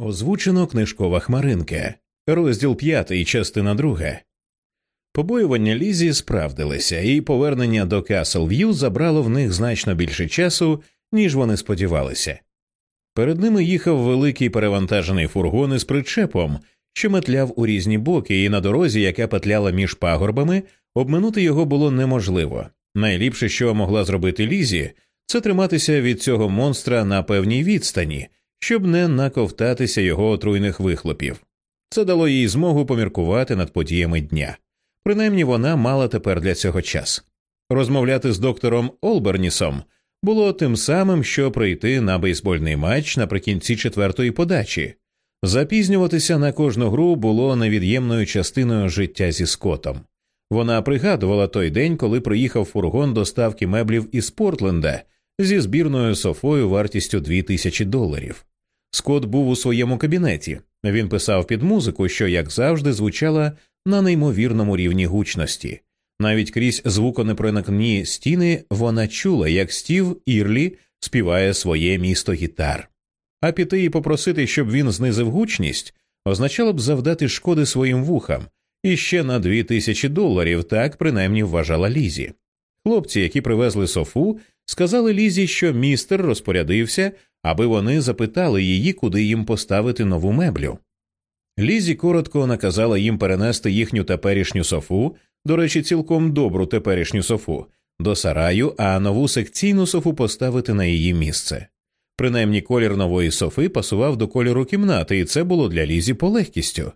Озвучено книжкова хмаринка, розділ п'ятий, частина друга. Побоювання Лізі справдилися, і повернення до Касл-В'ю забрало в них значно більше часу, ніж вони сподівалися. Перед ними їхав великий перевантажений фургон із причепом, що метляв у різні боки, і на дорозі, яка петляла між пагорбами, обминути його було неможливо. Найліпше, що могла зробити Лізі, це триматися від цього монстра на певній відстані щоб не наковтатися його отруйних вихлопів. Це дало їй змогу поміркувати над подіями дня. Принаймні вона мала тепер для цього час. Розмовляти з доктором Олбернісом було тим самим, що прийти на бейсбольний матч наприкінці четвертої подачі. Запізнюватися на кожну гру було невід'ємною частиною життя зі Скотом. Вона пригадувала той день, коли приїхав фургон доставки меблів із Портленда зі збірною софою вартістю дві тисячі доларів. Скот був у своєму кабінеті. Він писав під музику, що, як завжди, звучала на неймовірному рівні гучності. Навіть крізь звуконепроникні стіни вона чула, як стів Ірлі співає своє місто гітар. А піти і попросити, щоб він знизив гучність, означало б завдати шкоди своїм вухам і ще на дві тисячі доларів, так принаймні вважала Лізі. Хлопці, які привезли софу, сказали Лізі, що містер розпорядився, аби вони запитали її, куди їм поставити нову меблю. Лізі коротко наказала їм перенести їхню теперішню софу, до речі, цілком добру теперішню софу, до сараю, а нову секційну софу поставити на її місце. Принаймні колір нової софи пасував до кольору кімнати, і це було для Лізі полегкістю.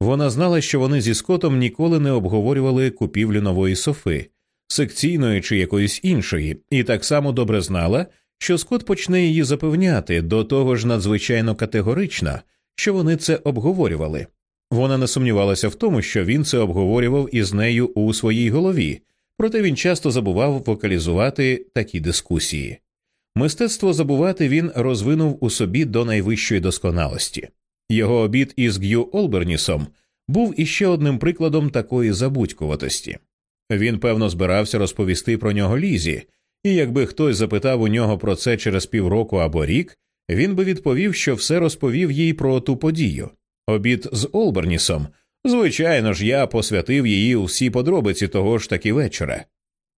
Вона знала, що вони зі скотом ніколи не обговорювали купівлю нової софи, секційної чи якоїсь іншої, і так само добре знала, що Скот почне її запевняти до того ж надзвичайно категорично, що вони це обговорювали. Вона не сумнівалася в тому, що він це обговорював із нею у своїй голові, проте він часто забував вокалізувати такі дискусії. Мистецтво забувати він розвинув у собі до найвищої досконалості. Його обід із Г'ю Олбернісом був іще одним прикладом такої забудькуватості. Він, певно, збирався розповісти про нього Лізі, і якби хтось запитав у нього про це через півроку або рік, він би відповів, що все розповів їй про ту подію. Обід з Олбернісом, звичайно ж, я посвятив її усі подробиці того ж таки вечора.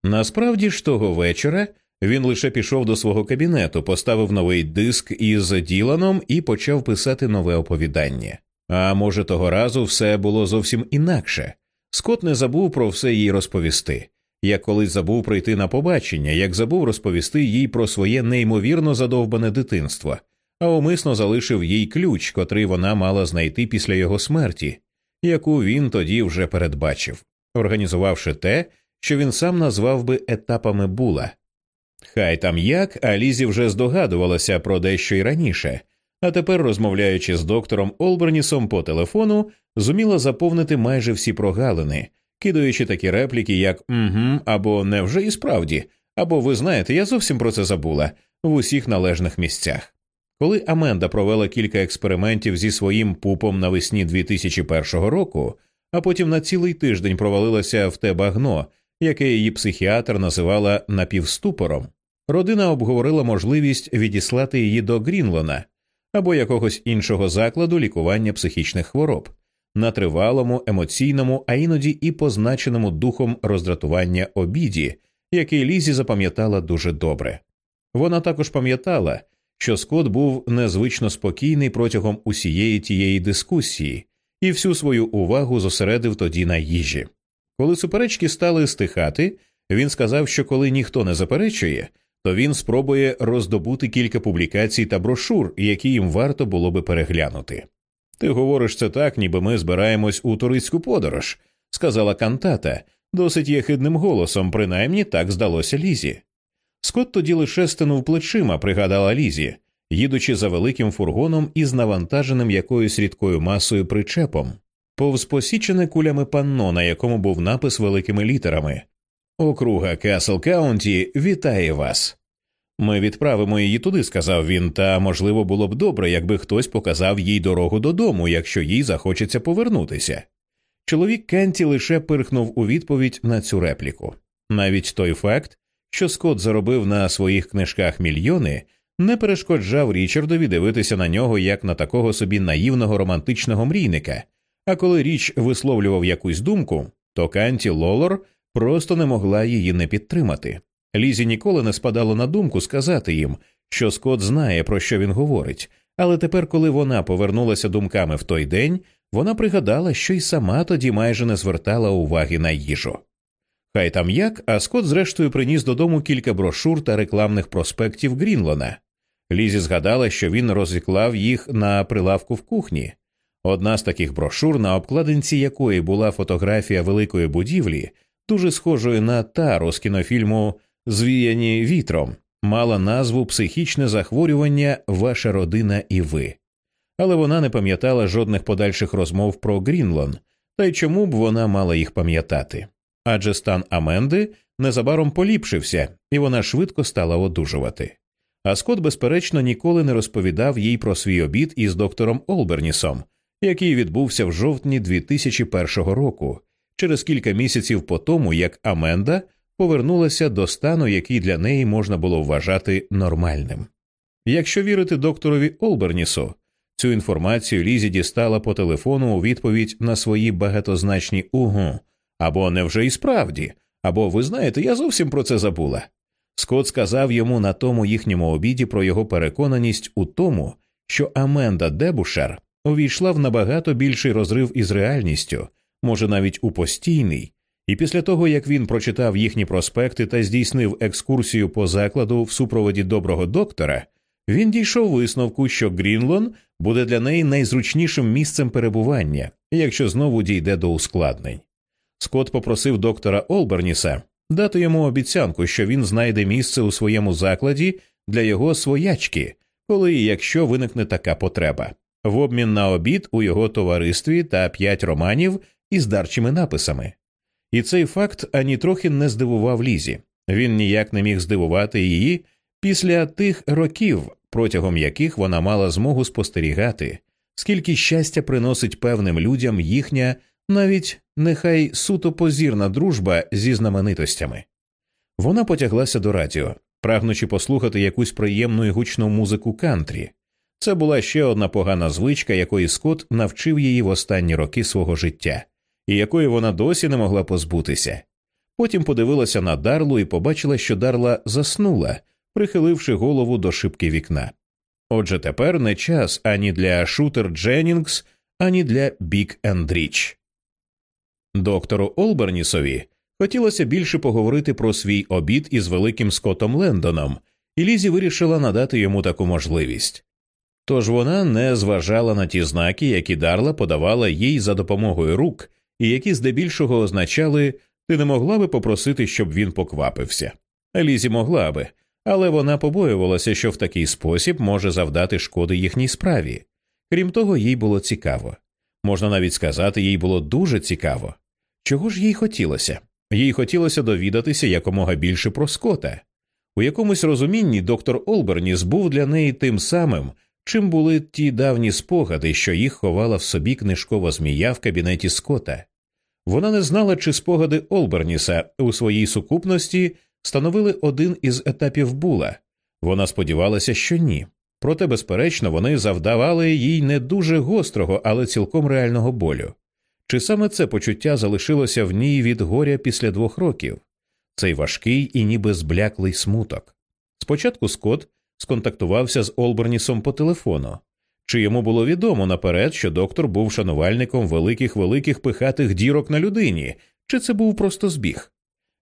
Насправді ж того вечора він лише пішов до свого кабінету, поставив новий диск із Діланом і почав писати нове оповідання. А може, того разу все було зовсім інакше. Скот не забув про все їй розповісти, як колись забув прийти на побачення, як забув розповісти їй про своє неймовірно задовбане дитинство, а умисно залишив їй ключ, котрий вона мала знайти після його смерті, яку він тоді вже передбачив, організувавши те, що він сам назвав би етапами була. Хай там як, а Лізі вже здогадувалася про дещо й раніше, а тепер, розмовляючи з доктором Олбернісом по телефону, зуміла заповнити майже всі прогалини, кидаючи такі репліки, як «Угу» або невже і справді, або ви знаєте, я зовсім про це забула в усіх належних місцях. Коли Аменда провела кілька експериментів зі своїм пупом навесні 2001 року, а потім на цілий тиждень провалилася в те багно, яке її психіатр називала напівступором, родина обговорила можливість відіслати її до Грінлона або якогось іншого закладу лікування психічних хвороб на тривалому, емоційному, а іноді і позначеному духом роздратування обіді, який Лізі запам'ятала дуже добре. Вона також пам'ятала, що Скот був незвично спокійний протягом усієї тієї дискусії і всю свою увагу зосередив тоді на їжі. Коли суперечки стали стихати, він сказав, що коли ніхто не заперечує, то він спробує роздобути кілька публікацій та брошур, які їм варто було би переглянути. Ти говориш це так, ніби ми збираємось у туристську подорож, сказала кантата, досить єхидним голосом, принаймні так здалося Лізі. Скот тоді лише стинув плечима, пригадала Лізі, їдучи за великим фургоном із навантаженим якоюсь рідкою масою причепом, повз посічене кулями панно, на якому був напис великими літерами Округа Касл Каунті вітає вас. Ми відправимо її туди, сказав він, та можливо було б добре, якби хтось показав їй дорогу додому, якщо їй захочеться повернутися. Чоловік Кенті лише пирхнув у відповідь на цю репліку. Навіть той факт, що Скотт заробив на своїх книжках мільйони, не перешкоджав Річардові дивитися на нього як на такого собі наївного романтичного мрійника. А коли річ висловлював якусь думку, то Канті Лолор просто не могла її не підтримати. Лізі ніколи не спадало на думку сказати їм, що Скот знає, про що він говорить, але тепер, коли вона повернулася думками в той день, вона пригадала, що й сама тоді майже не звертала уваги на їжу. Хай там як, а Скот зрештою приніс додому кілька брошур та рекламних проспектів Грінлона. Лізі згадала, що він розіклав їх на прилавку в кухні. Одна з таких брошур, на обкладинці якої була фотографія великої будівлі, дуже схожої на тару з кінофільму Звіяні вітром, мала назву Психічне захворювання Ваша родина і ви. Але вона не пам'ятала жодних подальших розмов про Грінлон, та й чому б вона мала їх пам'ятати? Адже стан Аменди незабаром поліпшився, і вона швидко стала одужувати. А Скот, безперечно, ніколи не розповідав їй про свій обід із доктором Олбернісом, який відбувся в жовтні 2001 року, через кілька місяців по тому, як Аменда повернулася до стану, який для неї можна було вважати нормальним. Якщо вірити докторові Олбернісу, цю інформацію Лізі дістала по телефону у відповідь на свої багатозначні угу або невже і справді, або ви знаєте, я зовсім про це забула. Скот сказав йому на тому їхньому обіді про його переконаність у тому, що Аменда Дебушер увійшла в набагато більший розрив із реальністю, може навіть у постійний, і після того як він прочитав їхні проспекти та здійснив екскурсію по закладу в супроводі доброго доктора, він дійшов висновку, що Грінлон буде для неї найзручнішим місцем перебування, якщо знову дійде до ускладнень. Скот попросив доктора Олберніса дати йому обіцянку, що він знайде місце у своєму закладі для його своячки, коли і якщо виникне така потреба, в обмін на обід у його товаристві та п'ять романів із дарчими написами. І цей факт ані трохи не здивував Лізі. Він ніяк не міг здивувати її після тих років, протягом яких вона мала змогу спостерігати, скільки щастя приносить певним людям їхня навіть нехай суто позірна дружба зі знаменитостями. Вона потяглася до радіо, прагнучи послухати якусь приємну і гучну музику кантрі. Це була ще одна погана звичка, якої Скотт навчив її в останні роки свого життя, і якої вона досі не могла позбутися. Потім подивилася на Дарлу і побачила, що Дарла заснула, прихиливши голову до шибки вікна. Отже, тепер не час ані для Шутер Дженнінгс, ані для Бік Ендріч. Доктору Олбернісові хотілося більше поговорити про свій обід із великим Скотом Лендоном, і Лізі вирішила надати йому таку можливість. Тож вона не зважала на ті знаки, які Дарла подавала їй за допомогою рук, і які здебільшого означали ти не могла би попросити, щоб він поквапився. Лізі могла би, але вона побоювалася, що в такий спосіб може завдати шкоди їхній справі. Крім того, їй було цікаво. Можна навіть сказати, їй було дуже цікаво. Чого ж їй хотілося? Їй хотілося довідатися якомога більше про скота. У якомусь розумінні доктор Олберніс був для неї тим самим, чим були ті давні спогади, що їх ховала в собі книжкова змія в кабінеті Скота. Вона не знала, чи спогади Олберніса у своїй сукупності становили один із етапів була. Вона сподівалася, що ні. Проте, безперечно, вони завдавали їй не дуже гострого, але цілком реального болю. Чи саме це почуття залишилося в ній від горя після двох років, цей важкий і ніби збляклий смуток? Спочатку Скотт сконтактувався з Олбернісом по телефону, чи йому було відомо наперед, що доктор був шанувальником великих великих пихатих дірок на людині, чи це був просто збіг?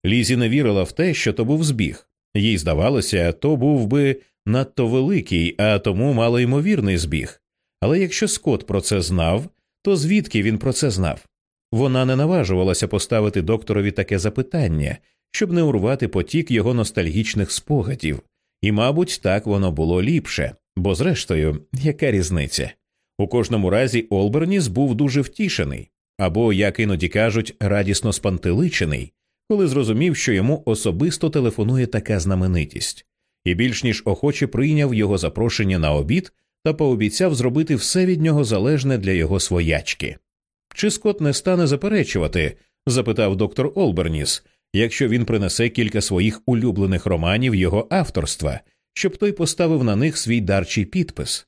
Лізі не вірила в те, що то був збіг. Їй здавалося, то був би надто великий, а тому малоймовірний збіг. Але якщо Скотт про це знав, то звідки він про це знав? Вона не наважувалася поставити докторові таке запитання, щоб не урвати потік його ностальгічних спогадів, і, мабуть, так воно було ліпше, бо, зрештою, яка різниця? У кожному разі Олберніс був дуже втішений, або, як іноді кажуть, радісно спантеличений, коли зрозумів, що йому особисто телефонує така знаменитість, і більш ніж охоче прийняв його запрошення на обід та пообіцяв зробити все від нього залежне для його своячки. Чи Скот не стане заперечувати? запитав доктор Олберніс, якщо він принесе кілька своїх улюблених романів його авторства, щоб той поставив на них свій дарчий підпис.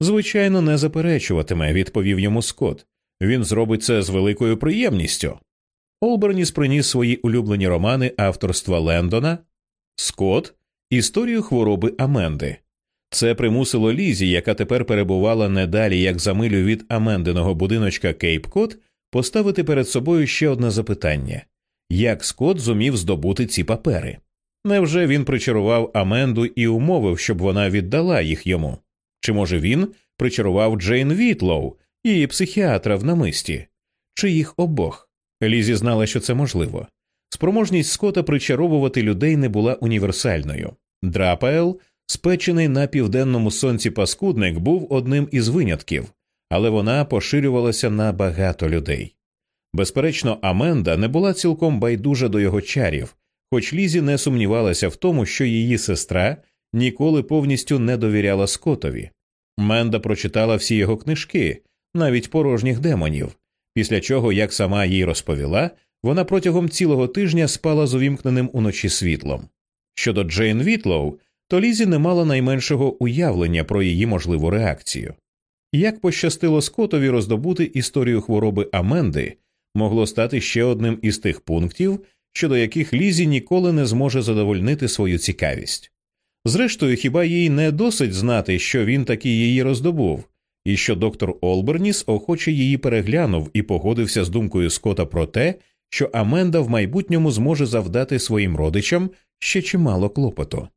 Звичайно, не заперечуватиме, відповів йому Скотт. Він зробить це з великою приємністю. Олберніс приніс свої улюблені романи авторства Лендона, Скотт, історію хвороби Аменди. Це примусило Лізі, яка тепер перебувала не далі як за милю від Амендиного будиночка Кейп Кот, поставити перед собою ще одне запитання як Скотт зумів здобути ці папери? Невже він причарував Аменду і умовив, щоб вона віддала їх йому? Чи може він причарував Джейн Вітлоу, її психіатра в намисті, чи їх обох? Лізі знала, що це можливо. Спроможність Скота причаровувати людей не була універсальною. Драпаел, спечений на південному сонці паскудник, був одним із винятків, але вона поширювалася на багато людей. Безперечно, Аменда не була цілком байдужа до його чарів, хоч Лізі не сумнівалася в тому, що її сестра ніколи повністю не довіряла Скотові. Менда прочитала всі його книжки, навіть порожніх демонів, після чого, як сама їй розповіла, вона протягом цілого тижня спала з увімкненим уночі світлом. Щодо Джейн Вітлоу, то Лізі не мала найменшого уявлення про її можливу реакцію. Як пощастило Скотові роздобути історію хвороби Аменди, могло стати ще одним із тих пунктів, щодо яких Лізі ніколи не зможе задовольнити свою цікавість. Зрештою, хіба їй не досить знати, що він таки її роздобув, і що доктор Олберніс охоче її переглянув і погодився з думкою Скота про те, що Аменда в майбутньому зможе завдати своїм родичам ще чимало клопоту.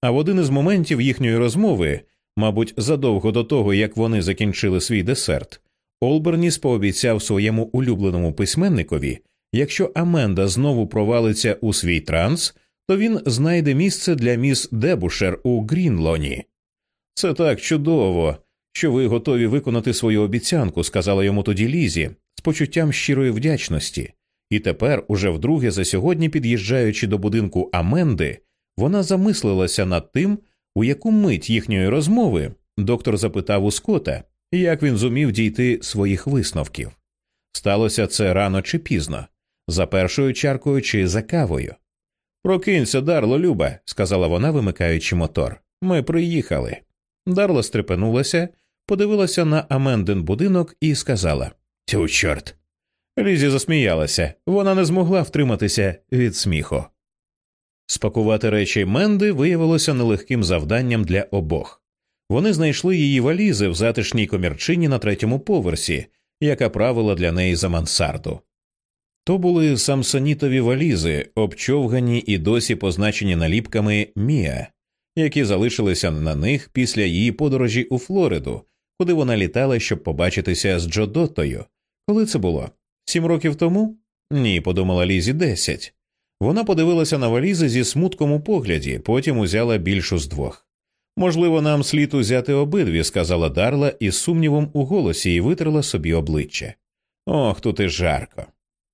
А в один із моментів їхньої розмови, мабуть, задовго до того, як вони закінчили свій десерт, Олберніс пообіцяв своєму улюбленому письменникові, якщо Аменда знову провалиться у свій транс, то він знайде місце для міс Дебушер у Грінлоні. Це так чудово, що ви готові виконати свою обіцянку, сказала йому тоді Лізі, з почуттям щирої вдячності, і тепер, уже вдруге за сьогодні, під'їжджаючи до будинку Аменди, вона замислилася над тим, у яку мить їхньої розмови доктор запитав у Скота, як він зумів дійти своїх висновків. Сталося це рано чи пізно, за першою чаркою чи за кавою. Прокинься, Дарло, Люба, сказала вона, вимикаючи мотор. Ми приїхали. Дарла стрепенулася, подивилася на Аменден будинок і сказала Тю, чорт. Лізі засміялася, вона не змогла втриматися від сміху. Спакувати речі Менди виявилося нелегким завданням для обох. Вони знайшли її валізи в затишній комірчині на третьому поверсі, яка правила для неї за мансарду. То були самсонітові валізи, обчовгані і досі позначені наліпками Міа, які залишилися на них після її подорожі у Флориду, куди вона літала, щоб побачитися з Джодотою. Коли це було? Сім років тому? Ні, подумала Лізі, десять. Вона подивилася на валізи зі смутком у погляді, потім узяла більшу з двох. Можливо, нам слід узяти обидві, сказала Дарла із сумнівом у голосі і витерла собі обличчя. Ох, тут і жарко.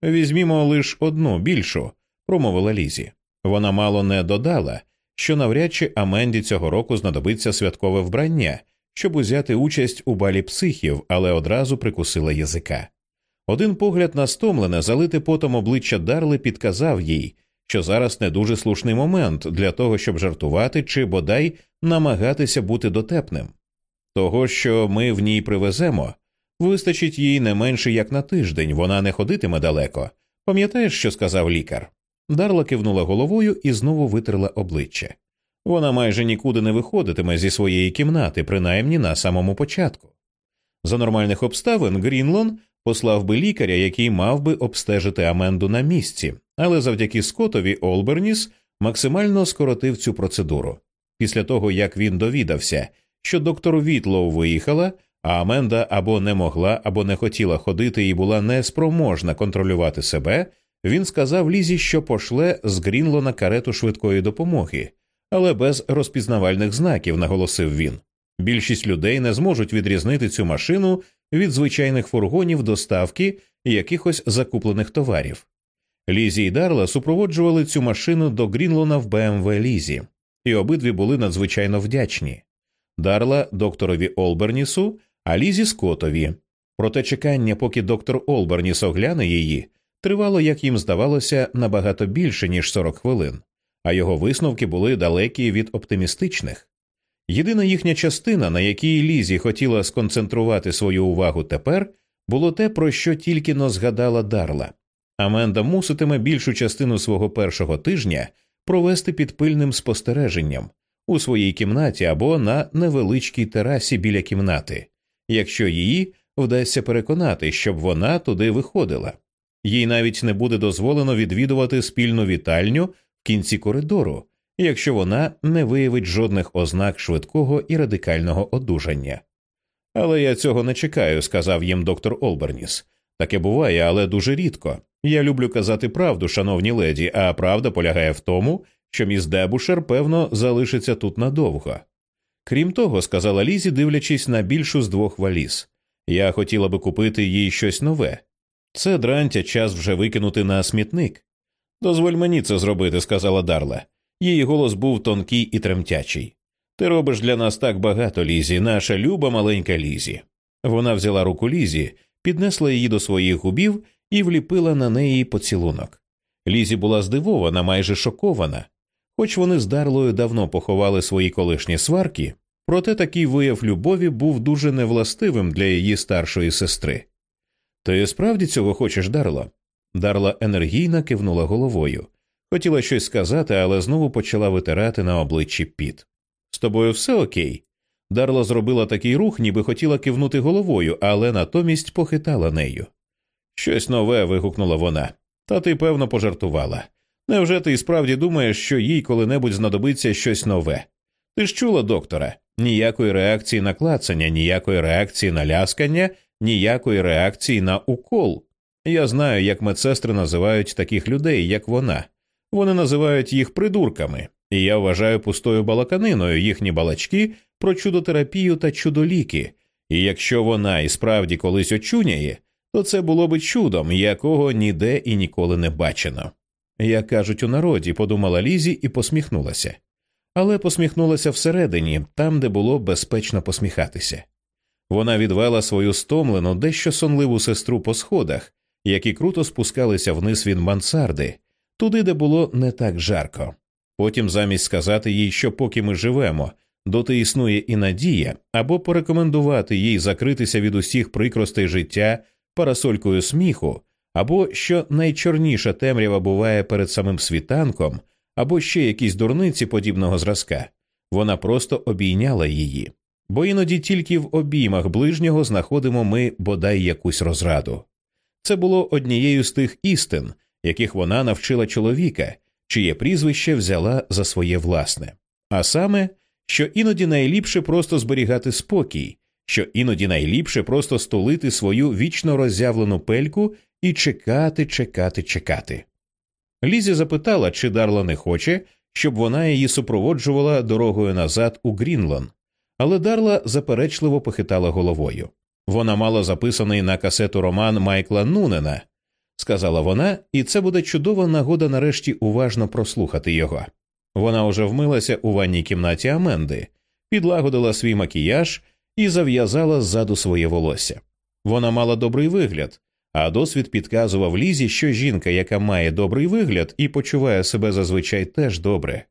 Візьмімо лише одну більшу, промовила Лізі. Вона мало не додала, що навряд чи Аменді цього року знадобиться святкове вбрання, щоб узяти участь у балі психів, але одразу прикусила язика. Один погляд на стомлене, залите потом обличчя Дарли підказав їй, що зараз не дуже слушний момент для того, щоб жартувати чи бодай намагатися бути дотепним. Того, що ми в ній привеземо, вистачить їй не менше як на тиждень, вона не ходитиме далеко. Пам'ятаєш, що сказав лікар? Дарла кивнула головою і знову витерла обличчя. Вона майже нікуди не виходитиме зі своєї кімнати, принаймні на самому початку. За нормальних обставин Грінлон послав би лікаря, який мав би обстежити Аменду на місці, але завдяки Скотові Олберніс максимально скоротив цю процедуру. Після того як він довідався, що доктор Вітлоу виїхала, а Аменда або не могла, або не хотіла ходити і була неспроможна контролювати себе, він сказав Лізі, що пошле з Грінлона карету швидкої допомоги, але без розпізнавальних знаків, наголосив він. Більшість людей не зможуть відрізнити цю машину від звичайних фургонів доставки якихось закуплених товарів. Лізі і Дарла супроводжували цю машину до Грінлона в БМВ Лізі, і обидві були надзвичайно вдячні. Дарла докторові Олбернісу, а Лізі Скотові. Проте чекання, поки доктор Олберніс огляне її, тривало, як їм здавалося, набагато більше ніж 40 хвилин, а його висновки були далекі від оптимістичних. Єдина їхня частина, на якій Лізі хотіла сконцентрувати свою увагу тепер, було те, про що тільки но згадала Дарла. Аменда муситиме більшу частину свого першого тижня провести під пильним спостереженням у своїй кімнаті або на невеличкій терасі біля кімнати, якщо її вдасться переконати, щоб вона туди виходила. Їй навіть не буде дозволено відвідувати спільну вітальню в кінці коридору, якщо вона не виявить жодних ознак швидкого і радикального одужання. Але я цього не чекаю, сказав їм доктор Олберніс. Таке буває, але дуже рідко. Я люблю казати правду, шановні леді, а правда полягає в тому, що міс Дебушер, певно, залишиться тут надовго. Крім того, сказала Лізі, дивлячись на більшу з двох валіз, я хотіла би купити їй щось нове. Це дрантя час вже викинути на смітник. Дозволь мені це зробити, сказала Дарла. Її голос був тонкий і тремтячий. Ти робиш для нас так багато, Лізі, наша люба маленька Лізі. Вона взяла руку Лізі, піднесла її до своїх губів і вліпила на неї поцілунок. Лізі була здивована, майже шокована. Хоч вони з Дарлою давно поховали свої колишні сварки, проте такий вияв любові був дуже невластивим для її старшої сестри. Ти справді цього хочеш, Дарло? Дарла енергійно кивнула головою. Хотіла щось сказати, але знову почала витирати на обличчі піт. З тобою все окей. Дарла зробила такий рух, ніби хотіла кивнути головою, але натомість похитала нею. Щось нове. вигукнула вона. Та ти, певно, пожартувала. Невже ти справді думаєш, що їй коли-небудь знадобиться щось нове? Ти ж чула, доктора, ніякої реакції на клацання, ніякої реакції на ляскання, ніякої реакції на укол. Я знаю, як медсестри називають таких людей, як вона. Вони називають їх придурками, і я вважаю пустою балаканиною їхні балачки про чудотерапію та чудоліки. І якщо вона і справді колись очуняє, то це було би чудом, якого ніде і ніколи не бачено. Як кажуть у народі, подумала Лізі і посміхнулася, але посміхнулася всередині, там, де було безпечно посміхатися. Вона відвела свою стомлену, дещо сонливу сестру по сходах, які круто спускалися вниз від мансарди, туди, де було не так жарко. Потім, замість сказати їй, що поки ми живемо, доти існує і надія, або порекомендувати їй закритися від усіх прикростей життя парасолькою сміху, або що найчорніша темрява буває перед самим світанком, або ще якісь дурниці подібного зразка, вона просто обійняла її, бо іноді тільки в обіймах ближнього знаходимо ми бодай якусь розраду. Це було однією з тих істин, яких вона навчила чоловіка, чиє прізвище взяла за своє власне, а саме, що іноді найліпше просто зберігати спокій, що іноді найліпше просто столити свою вічно роззявлену пельку і чекати, чекати, чекати. Лізі запитала, чи Дарла не хоче, щоб вона її супроводжувала дорогою назад у Грінлон, але Дарла заперечливо похитала головою. Вона мала записаний на касету роман Майкла Нунена, сказала вона, і це буде чудова нагода нарешті уважно прослухати його. Вона уже вмилася у ванній кімнаті Аменди, підлагодила свій макіяж і зав'язала ззаду своє волосся. Вона мала добрий вигляд, а досвід підказував Лізі, що жінка, яка має добрий вигляд і почуває себе зазвичай теж добре.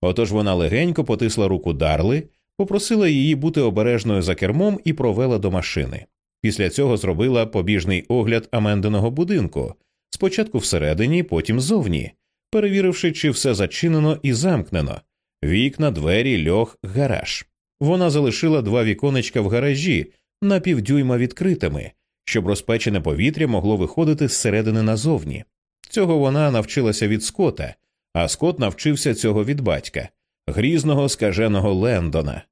Отож вона легенько потисла руку Дарли, попросила її бути обережною за кермом і провела до машини. Після цього зробила побіжний огляд Амендиного будинку спочатку всередині, потім зовні, перевіривши, чи все зачинено і замкнено вікна, двері, льох, гараж. Вона залишила два віконечка в гаражі на півдюйма відкритими, щоб розпечене повітря могло виходити зсередини назовні. Цього вона навчилася від Скота, а Скот навчився цього від батька, грізного скаженого Лендона,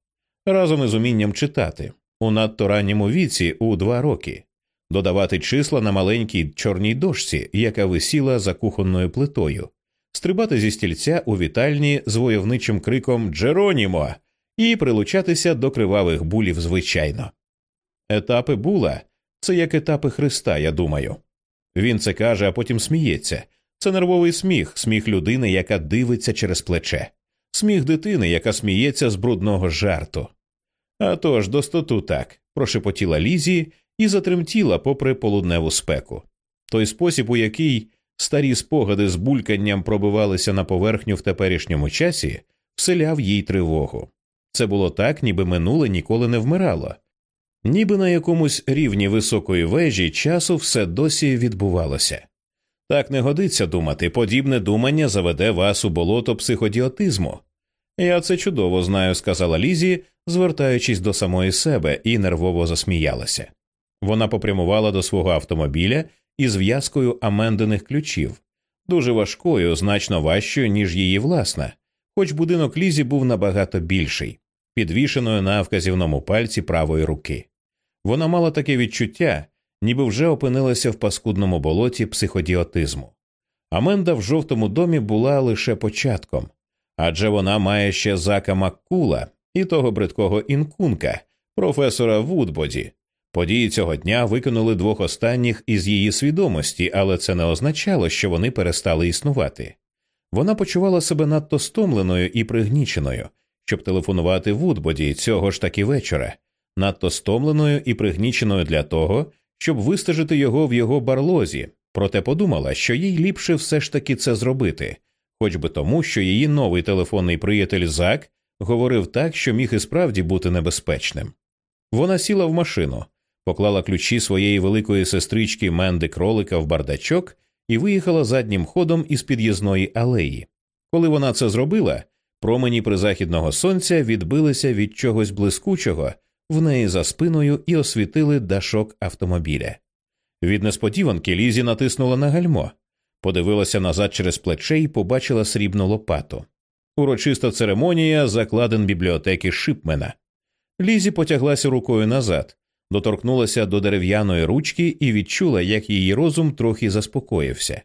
разом із умінням читати у надто ранньому віці у два роки, додавати числа на маленькій чорній дошці, яка висіла за кухонною плитою, стрибати зі стільця у вітальні з войовничим криком Джеронімо і прилучатися до кривавих булів звичайно. Етапи була це як етапи Христа, я думаю. Він це каже, а потім сміється. Це нервовий сміх, сміх людини, яка дивиться через плече, сміх дитини, яка сміється з брудного жарту. «А тож, достоту так, прошепотіла Лізі і затремтіла попри полудневу спеку. Той спосіб, у який старі спогади з бульканням пробивалися на поверхню в теперішньому часі, вселяв їй тривогу. Це було так, ніби минуле ніколи не вмирало, ніби на якомусь рівні високої вежі часу все досі відбувалося. Так не годиться думати, подібне думання заведе вас у болото психодіотизму. Я це чудово знаю, сказала Лізі, звертаючись до самої себе, і нервово засміялася. Вона попрямувала до свого автомобіля із в'язкою амендених ключів, дуже важкою, значно важчою, ніж її власна, хоч будинок Лізі був набагато більший, підвішеною на вказівному пальці правої руки. Вона мала таке відчуття, ніби вже опинилася в паскудному болоті психодіотизму. Аменда в жовтому домі була лише початком, адже вона має ще зака Маккула і того бридкого інкунка, професора Вудбоді. Події цього дня викинули двох останніх із її свідомості, але це не означало, що вони перестали існувати. Вона почувала себе надто стомленою і пригніченою, щоб телефонувати Вудбоді цього ж таки вечора, надто стомленою і пригніченою для того, щоб вистежити його в його барлозі, проте подумала, що їй ліпше все ж таки це зробити, хоч би тому, що її новий телефонний приятель Зак говорив так, що міг і справді бути небезпечним. Вона сіла в машину, поклала ключі своєї великої сестрички Менди кролика в бардачок і виїхала заднім ходом із під'їзної алеї. Коли вона це зробила, промені призахідного сонця відбилися від чогось блискучого в неї за спиною і освітили дашок автомобіля. Від несподіванки Лізі натиснула на гальмо, подивилася назад через плече і побачила срібну лопату. Урочиста церемонія закладен бібліотеки Шипмена. Лізі потяглася рукою назад, доторкнулася до дерев'яної ручки і відчула, як її розум трохи заспокоївся.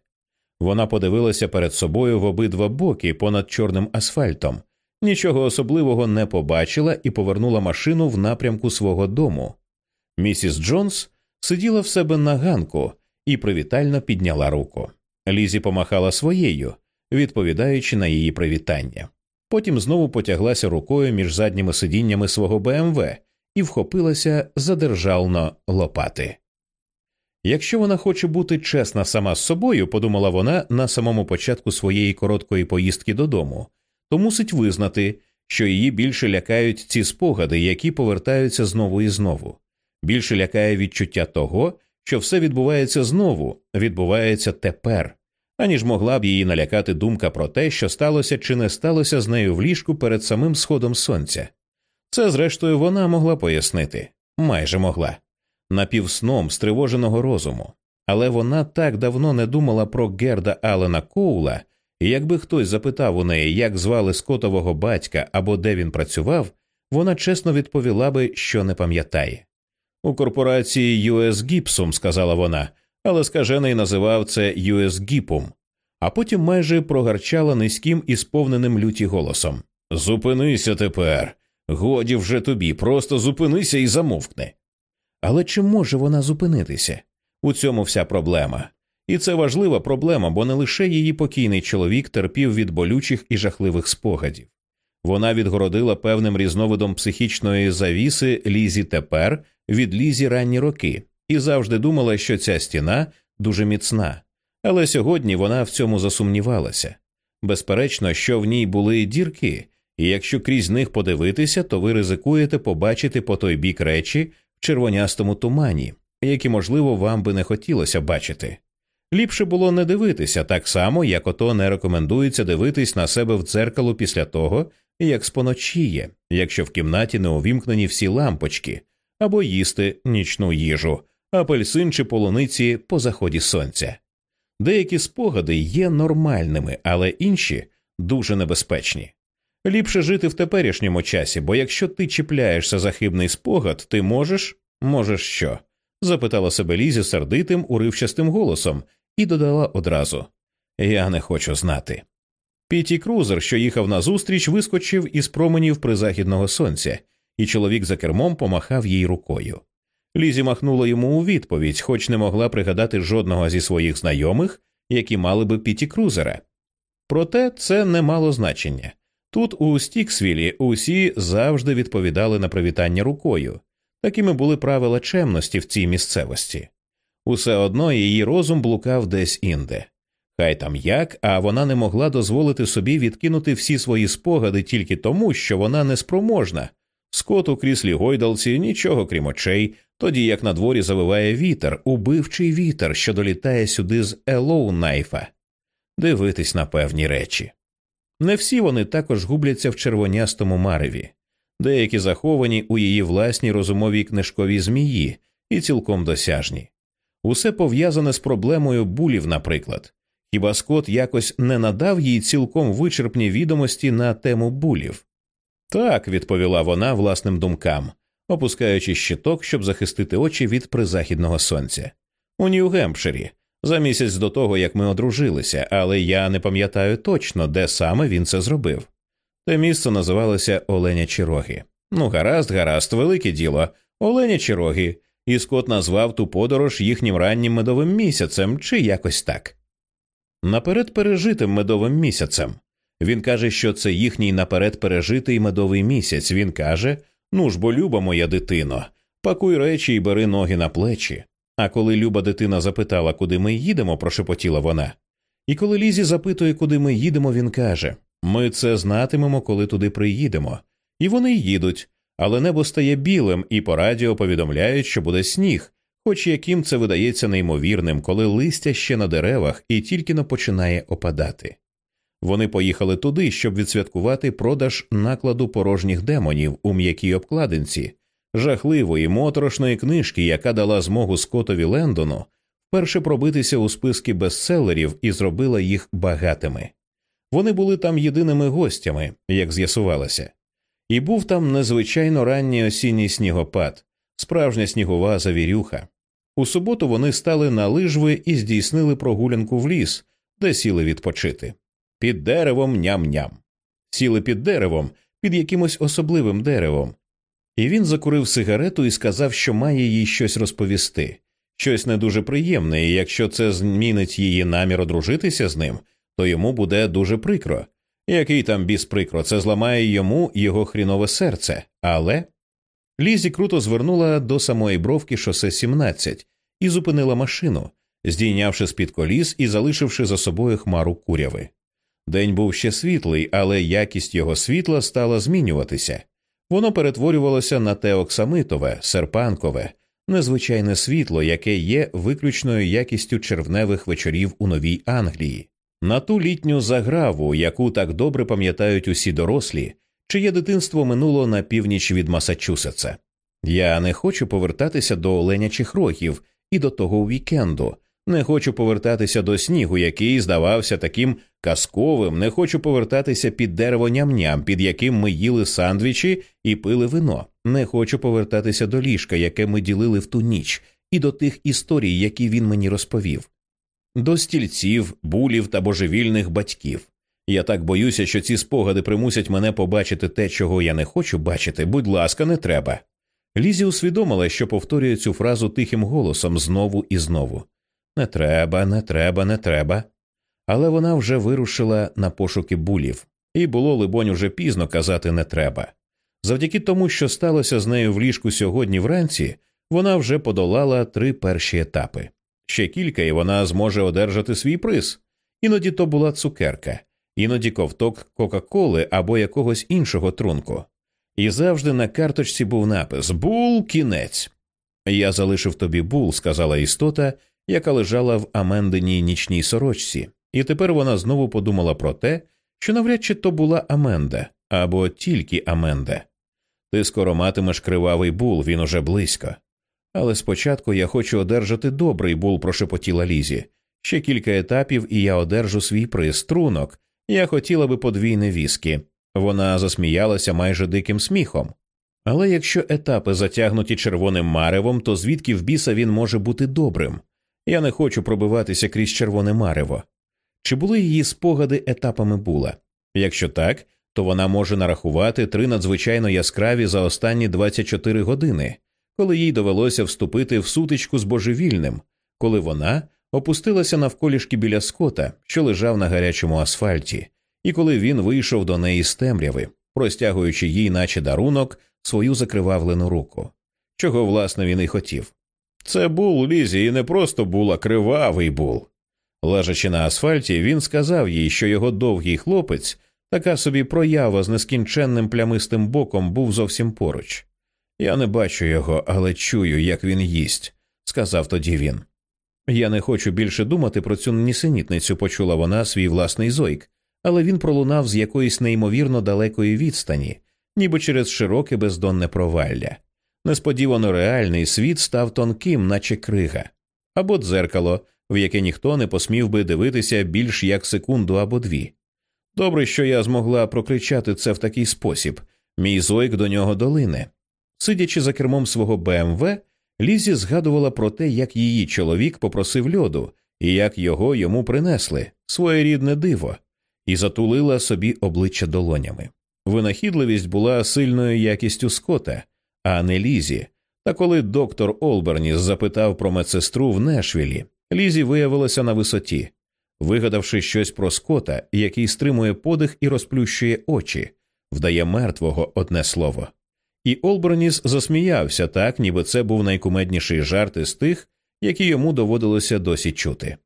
Вона подивилася перед собою в обидва боки понад чорним асфальтом, нічого особливого не побачила і повернула машину в напрямку свого дому. Місіс Джонс сиділа в себе на ганку і привітально підняла руку. Лізі помахала своєю, відповідаючи на її привітання. Потім знову потяглася рукою між задніми сидіннями свого БМВ і вхопилася задержално лопати. Якщо вона хоче бути чесна сама з собою, подумала вона на самому початку своєї короткої поїздки додому, то мусить визнати, що її більше лякають ці спогади, які повертаються знову і знову. Більше лякає відчуття того, що все відбувається знову, відбувається тепер, аніж могла б її налякати думка про те, що сталося чи не сталося з нею в ліжку перед самим сходом сонця. Це, зрештою, вона могла пояснити майже могла напівсном стривоженого розуму. Але вона так давно не думала про Герда Алена Коула, і якби хтось запитав у неї, як звали скотового батька або де він працював, вона чесно відповіла би, що не пам'ятає. У корпорації US Gipsum, сказала вона, але скажений називав це US Gipum, а потім майже прогарчала низьким і сповненим люті голосом Зупинися тепер. Годі вже тобі, просто зупинися і замовкни. Але чи може вона зупинитися? У цьому вся проблема. І це важлива проблема, бо не лише її покійний чоловік терпів від болючих і жахливих спогадів. Вона відгородила певним різновидом психічної завіси лізі тепер від лізі ранні роки і завжди думала, що ця стіна дуже міцна. Але сьогодні вона в цьому засумнівалася. Безперечно, що в ній були дірки, і якщо крізь них подивитися, то ви ризикуєте побачити по той бік речі в червонястому тумані, які, можливо, вам би не хотілося бачити. Ліпше було не дивитися так само, як ото не рекомендується дивитись на себе в дзеркало після того, як споночіє, якщо в кімнаті не увімкнені всі лампочки, або їсти нічну їжу, апельсин чи полуниці по заході сонця. Деякі спогади є нормальними, але інші дуже небезпечні. Ліпше жити в теперішньому часі, бо якщо ти чіпляєшся за хибний спогад, ти можеш, можеш що? запитала себе Лізі сердитим, уривчастим голосом, і додала одразу Я не хочу знати. Піті Крузер, що їхав назустріч, вискочив із променів призахідного сонця, і чоловік за кермом помахав їй рукою. Лізі махнула йому у відповідь, хоч не могла пригадати жодного зі своїх знайомих, які мали би Піті Крузера. Проте це не мало значення. Тут, у Стіксвілі, усі завжди відповідали на привітання рукою. Такими були правила чемності в цій місцевості. Усе одно її розум блукав десь інде. Хай там як, а вона не могла дозволити собі відкинути всі свої спогади тільки тому, що вона неспроможна. Скот у кріслі гойдалці нічого крім очей, тоді як на дворі завиває вітер, убивчий вітер, що долітає сюди з Єлоунайфа. Дивитись на певні речі. Не всі вони також губляться в червонястому мареві, деякі заховані у її власній розумовій книжковій змії і цілком досяжні. Усе пов'язане з проблемою булів, наприклад. Хіба Скот якось не надав їй цілком вичерпні відомості на тему булів? Так, відповіла вона власним думкам, опускаючи щиток, щоб захистити очі від призахідного сонця. У Нью-Гемпширі, за місяць до того, як ми одружилися, але я не пам'ятаю точно, де саме він це зробив. Те місце називалося Оленячі Роги. Ну, гаразд, гаразд, велике діло, Оленячі Роги, і Скот назвав ту подорож їхнім раннім медовим місяцем чи якось так. Наперед пережитим медовим місяцем. Він каже, що це їхній наперед пережитий медовий місяць. Він каже: Ну ж бо, люба моя дитино, пакуй речі і бери ноги на плечі. А коли люба дитина запитала, куди ми їдемо, прошепотіла вона. І коли Лізі запитує, куди ми їдемо, він каже Ми це знатимемо, коли туди приїдемо. І вони їдуть, але небо стає білим, і по радіо повідомляють, що буде сніг, хоч яким це видається неймовірним, коли листя ще на деревах і тільки но починає опадати. Вони поїхали туди, щоб відсвяткувати продаж накладу порожніх демонів у м'якій обкладинці, жахливої моторошної книжки, яка дала змогу Скотові Лендону вперше пробитися у списки бестселерів і зробила їх багатими. Вони були там єдиними гостями, як з'ясувалося, і був там незвичайно ранній осінній снігопад, справжня снігова завірюха. У суботу вони стали на лижви і здійснили прогулянку в ліс, де сіли відпочити. Під деревом ням-ням. Сіли під деревом, під якимось особливим деревом. І він закурив сигарету і сказав, що має їй щось розповісти, щось не дуже приємне, і якщо це змінить її намір одружитися з ним, то йому буде дуже прикро. Який там біс прикро, це зламає йому його хрінове серце, але. Лізі круто звернула до самої бровки шосе 17 і зупинила машину, здійнявши з під коліс і залишивши за собою хмару куряви. День був ще світлий, але якість його світла стала змінюватися. Воно перетворювалося на те оксамитове, серпанкове, незвичайне світло, яке є виключною якістю червневих вечорів у Новій Англії, на ту літню заграву, яку так добре пам'ятають усі дорослі, чиє дитинство минуло на північ від Масачусетса. Я не хочу повертатися до оленячих рогів і до того вікенду, не хочу повертатися до снігу, який здавався таким казковим, не хочу повертатися під дерево ням-ням, під яким ми їли сандвічі і пили вино. Не хочу повертатися до ліжка, яке ми ділили в ту ніч, і до тих історій, які він мені розповів, до стільців, булів та божевільних батьків. Я так боюся, що ці спогади примусять мене побачити те, чого я не хочу бачити. Будь ласка, не треба. Лізі усвідомила, що повторює цю фразу тихим голосом знову і знову. Не треба, не треба, не треба. Але вона вже вирушила на пошуки булів, і було, либонь, уже пізно казати не треба. Завдяки тому, що сталося з нею в ліжку сьогодні вранці, вона вже подолала три перші етапи. Ще кілька, і вона зможе одержати свій приз. Іноді то була цукерка, іноді ковток Кока-Коли або якогось іншого трунку. І завжди на карточці був напис Бул кінець. Я залишив тобі бул, сказала істота, яка лежала в Амендиній нічній сорочці, і тепер вона знову подумала про те, що навряд чи то була Аменда або тільки Аменда. Ти скоро матимеш кривавий бул, він уже близько. Але спочатку я хочу одержати добрий бул, прошепотіла Лізі. Ще кілька етапів, і я одержу свій приз трунок. Я хотіла би подвійне віскі. Вона засміялася майже диким сміхом. Але якщо етапи затягнуті червоним маревом, то звідки в біса він може бути добрим? Я не хочу пробиватися крізь червоне марево. Чи були її спогади етапами була? Якщо так, то вона може нарахувати три надзвичайно яскраві за останні 24 години, коли їй довелося вступити в сутичку з божевільним, коли вона опустилася навколішки біля скота, що лежав на гарячому асфальті, і коли він вийшов до неї з темряви, простягуючи їй, наче дарунок, свою закривавлену руку, чого власне він і хотів. Це бул Лізі, і не просто була кривавий бул. Лежачи на асфальті, він сказав їй, що його довгий хлопець, така собі проява з нескінченним плямистим боком, був зовсім поруч. Я не бачу його, але чую, як він їсть, сказав тоді він. Я не хочу більше думати про цю нісенітницю, почула вона свій власний зойк, але він пролунав з якоїсь неймовірно далекої відстані, ніби через широке бездонне провалля. Несподівано реальний світ став тонким, наче крига, або дзеркало, в яке ніхто не посмів би дивитися більш як секунду або дві. Добре, що я змогла прокричати це в такий спосіб мій зойк до нього долине. Сидячи за кермом свого БМВ, Лізі згадувала про те, як її чоловік попросив льоду і як його йому принесли своєрідне диво, і затулила собі обличчя долонями. Винахідливість була сильною якістю скота, а не Лізі. Та коли доктор Олберніс запитав про медсестру в Нешвілі, Лізі виявилася на висоті, вигадавши щось про скота, який стримує подих і розплющує очі, вдає мертвого одне слово. І Олберніс засміявся так, ніби це був найкумедніший жарт із тих, які йому доводилося досі чути.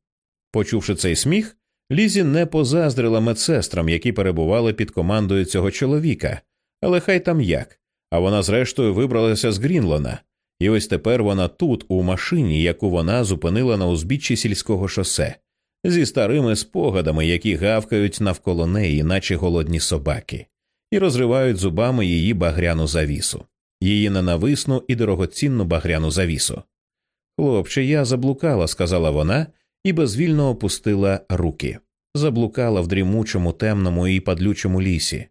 Почувши цей сміх, Лізі не позаздрила медсестрам, які перебували під командою цього чоловіка, але хай там як. А вона, зрештою, вибралася з Грінлона, і ось тепер вона тут, у машині, яку вона зупинила на узбіччі сільського шосе, зі старими спогадами, які гавкають навколо неї, наче голодні собаки, і розривають зубами її багряну завісу, її ненависну і дорогоцінну багряну завісу. Хлопче, я заблукала, сказала вона і безвільно опустила руки. Заблукала в дрімучому, темному і падлючому лісі.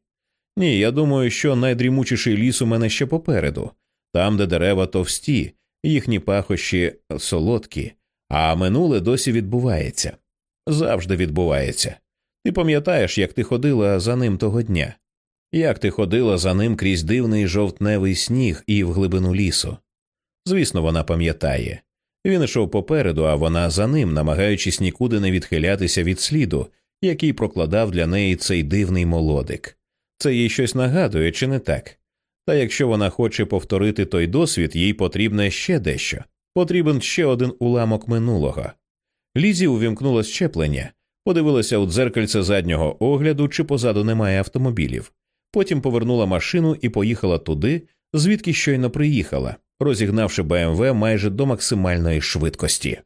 Ні, я думаю, що найдрімучіший ліс у мене ще попереду, там, де дерева товсті, їхні пахощі солодкі, а минуле досі відбувається. Завжди відбувається. Ти пам'ятаєш, як ти ходила за ним того дня, як ти ходила за ним крізь дивний жовтневий сніг і в глибину лісу. Звісно, вона пам'ятає. Він йшов попереду, а вона за ним, намагаючись нікуди не відхилятися від сліду, який прокладав для неї цей дивний молодик. Це їй щось нагадує, чи не так? Та якщо вона хоче повторити той досвід, їй потрібне ще дещо потрібен ще один уламок минулого. Лізі увімкнула щеплення, подивилася у дзеркальце заднього огляду, чи позаду немає автомобілів. Потім повернула машину і поїхала туди, звідки щойно приїхала, розігнавши БМВ майже до максимальної швидкості.